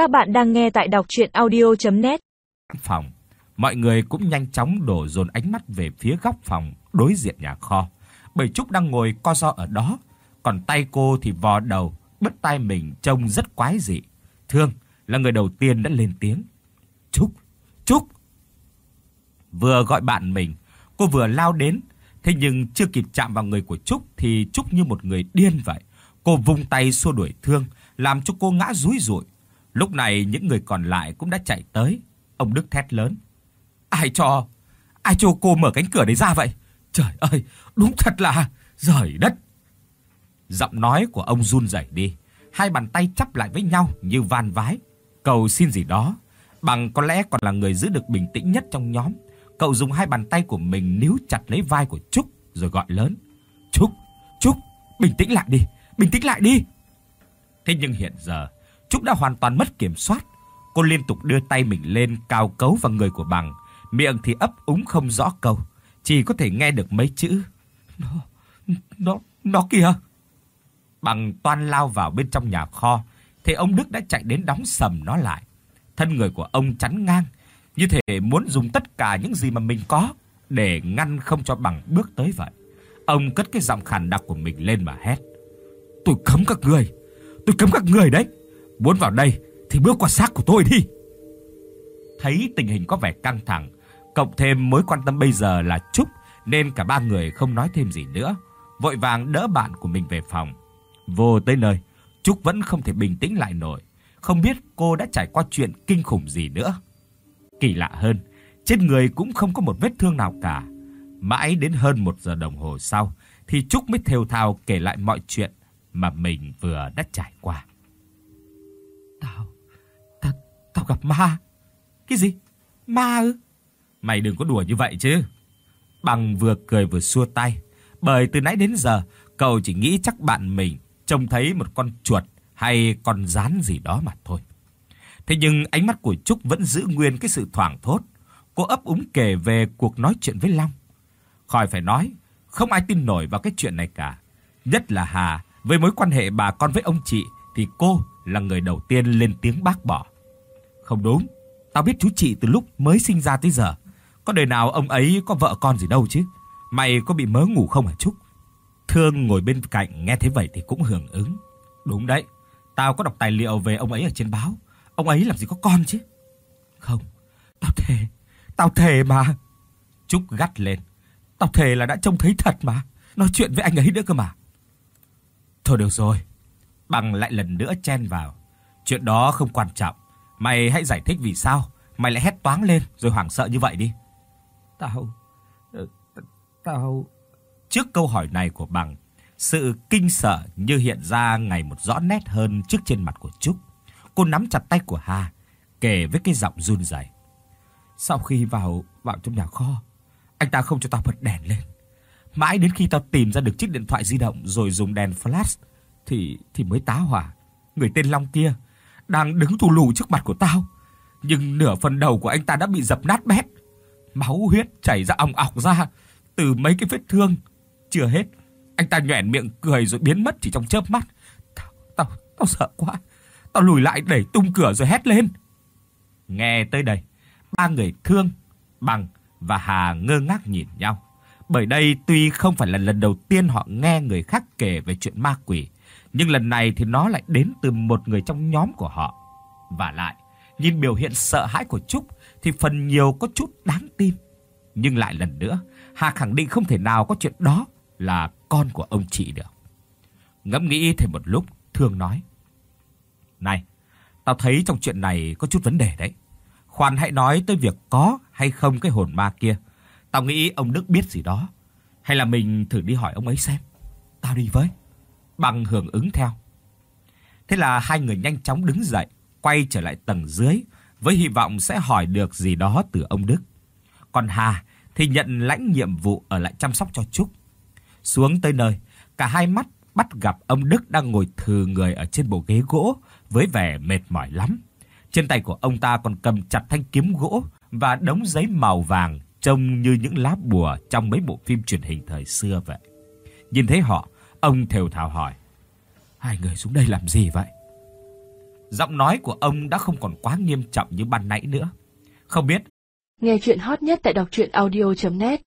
Các bạn đang nghe tại đọc audio net Phòng, mọi người cũng nhanh chóng đổ dồn ánh mắt về phía góc phòng đối diện nhà kho. Bởi Trúc đang ngồi co ro ở đó, còn tay cô thì vò đầu, bứt tai mình trông rất quái dị. Thương là người đầu tiên đã lên tiếng. "Trúc, Trúc." Vừa gọi bạn mình, cô vừa lao đến, thế nhưng chưa kịp chạm vào người của Trúc thì Trúc như một người điên vậy. Cô vung tay xua đuổi Thương, làm cho cô ngã rúi rủi Lúc này những người còn lại cũng đã chạy tới. Ông Đức thét lớn: "Ai cho ai cho cô mở cánh cửa đấy ra vậy? Trời ơi, đúng thật là giời đất." Giọng nói của ông run rẩy đi, hai bàn tay chắp lại với nhau như van vái, cầu xin gì đó. Bằng có lẽ còn là người giữ được bình tĩnh nhất trong nhóm, cậu dùng hai bàn tay của mình níu chặt lấy vai của Trúc rồi gọi lớn: "Trúc, Trúc, bình tĩnh lại đi, bình tĩnh lại đi." Thế nhưng hiện giờ, Trúc đã hoàn toàn mất kiểm soát. Cô liên tục đưa tay mình lên cao cấu vào người của Bằng, miệng thì ấp úng không rõ câu, chỉ có thể nghe được mấy chữ. Nó nó nó kìa. Bằng toan lao vào bên trong nhà kho, thì ông Đức đã chạy đến đóng sầm nó lại. Thân người của ông chắn ngang, như thể muốn dùng tất cả những gì mà mình có để ngăn không cho Bằng bước tới vậy. Ông cất cái giọng khàn đặc của mình lên mà hét: "Tôi cấm các người, tôi cấm các người đấy. Muốn vào đây thì bước qua xác của tôi đi." Thấy tình hình có vẻ căng thẳng, cộng thêm mối quan tâm bây giờ là Trúc nên cả ba người không nói thêm gì nữa, vội vàng đỡ bạn của mình về phòng. Vô tới nơi, Trúc vẫn không thể bình tĩnh lại nổi, không biết cô đã trải qua chuyện kinh khủng gì nữa. Kỳ lạ hơn, trên người cũng không có một vết thương nào cả. Mãi đến hơn một giờ đồng hồ sau thì Trúc mới thều thào kể lại mọi chuyện mà mình vừa đã trải qua. Tao, tao, tao gặp ma. Cái gì? Ma ư? Mày đừng có đùa như vậy chứ. Bằng vừa cười vừa xua tay, bởi từ nãy đến giờ cậu chỉ nghĩ chắc bạn mình trông thấy một con chuột hay con rắn gì đó mà thôi. Thế nhưng ánh mắt của Trúc vẫn giữ nguyên cái sự thoảng thốt. Cô ấp úng kể về cuộc nói chuyện với Long. Khỏi phải nói, không ai tin nổi vào cái chuyện này cả. Nhất là Hà, với mối quan hệ bà con với ông chị thì cô là người đầu tiên lên tiếng bác bỏ. Không đúng, tao biết chú chị từ lúc mới sinh ra tới giờ. Có đời nào ông ấy có vợ con gì đâu chứ. Mày có bị mớ ngủ không hả Trúc? Thương ngồi bên cạnh nghe thấy vậy thì cũng hưởng ứng. Đúng đấy, tao có đọc tài liệu về ông ấy ở trên báo. Ông ấy làm gì có con chứ? Không, tao thề, tao thề mà. Trúc gắt lên. Tao thề là đã trông thấy thật mà, nói chuyện với anh ấy nữa cơ mà. Thôi được rồi. Bằng lại lần nữa chen vào. Chuyện đó không quan trọng, mày hãy giải thích vì sao mày lại hét toáng lên rồi hoảng sợ như vậy đi. Tao tao Trước câu hỏi này của Bằng, sự kinh sợ như hiện ra ngày một rõ nét hơn trước trên mặt của Trúc. Cô nắm chặt tay của Hà, kể với cái giọng run rẩy. Sau khi vào vào trong nhà kho, anh ta không cho tao bật đèn lên. Mãi đến khi tao tìm ra được chiếc điện thoại di động rồi dùng đèn flash thì thì mới tá hỏa. Người tên Long kia đang đứng thù lù trước mặt của tao, nhưng nửa phần đầu của anh ta đã bị dập nát bét. Máu huyết chảy ra ong ọc ra từ mấy cái vết thương. Chưa hết, anh ta nhoẻn miệng cười rồi biến mất chỉ trong chớp mắt. Tao tao tao sợ quá. Tao lùi lại đẩy tung cửa rồi hét lên. Nghe tới đây, ba người Thương, Bằng và Hà ngơ ngác nhìn nhau. Bởi đây tuy không phải là lần đầu tiên họ nghe người khác kể về chuyện ma quỷ, nhưng lần này thì nó lại đến từ một người trong nhóm của họ. Và lại, nhìn biểu hiện sợ hãi của Trúc thì phần nhiều có chút đáng tin. Nhưng lại lần nữa, Hà khẳng định không thể nào có chuyện đó là con của ông chị được. Ngẫm nghĩ thêm một lúc, Thương nói: "Này, tao thấy trong chuyện này có chút vấn đề đấy. Khoan hãy nói tới việc có hay không cái hồn ma kia. Tao nghĩ ông Đức biết gì đó. Hay là mình thử đi hỏi ông ấy xem. Tao đi với." Bằng hưởng ứng theo. Thế là hai người nhanh chóng đứng dậy, quay trở lại tầng dưới với hy vọng sẽ hỏi được gì đó từ ông Đức. Còn Hà thì nhận lãnh nhiệm vụ ở lại chăm sóc cho Trúc. Xuống tới nơi, cả hai mắt bắt gặp ông Đức đang ngồi thừ người ở trên bộ ghế gỗ với vẻ mệt mỏi lắm. Trên tay của ông ta còn cầm chặt thanh kiếm gỗ và đống giấy màu vàng trông như những lá bùa trong mấy bộ phim truyền hình thời xưa vậy. Nhìn thấy họ, ông thều thào hỏi: "Hai người xuống đây làm gì vậy?" Giọng nói của ông đã không còn quá nghiêm trọng như ban nãy nữa. Không biết Nghe chuyện hot nhất tại đọc audio net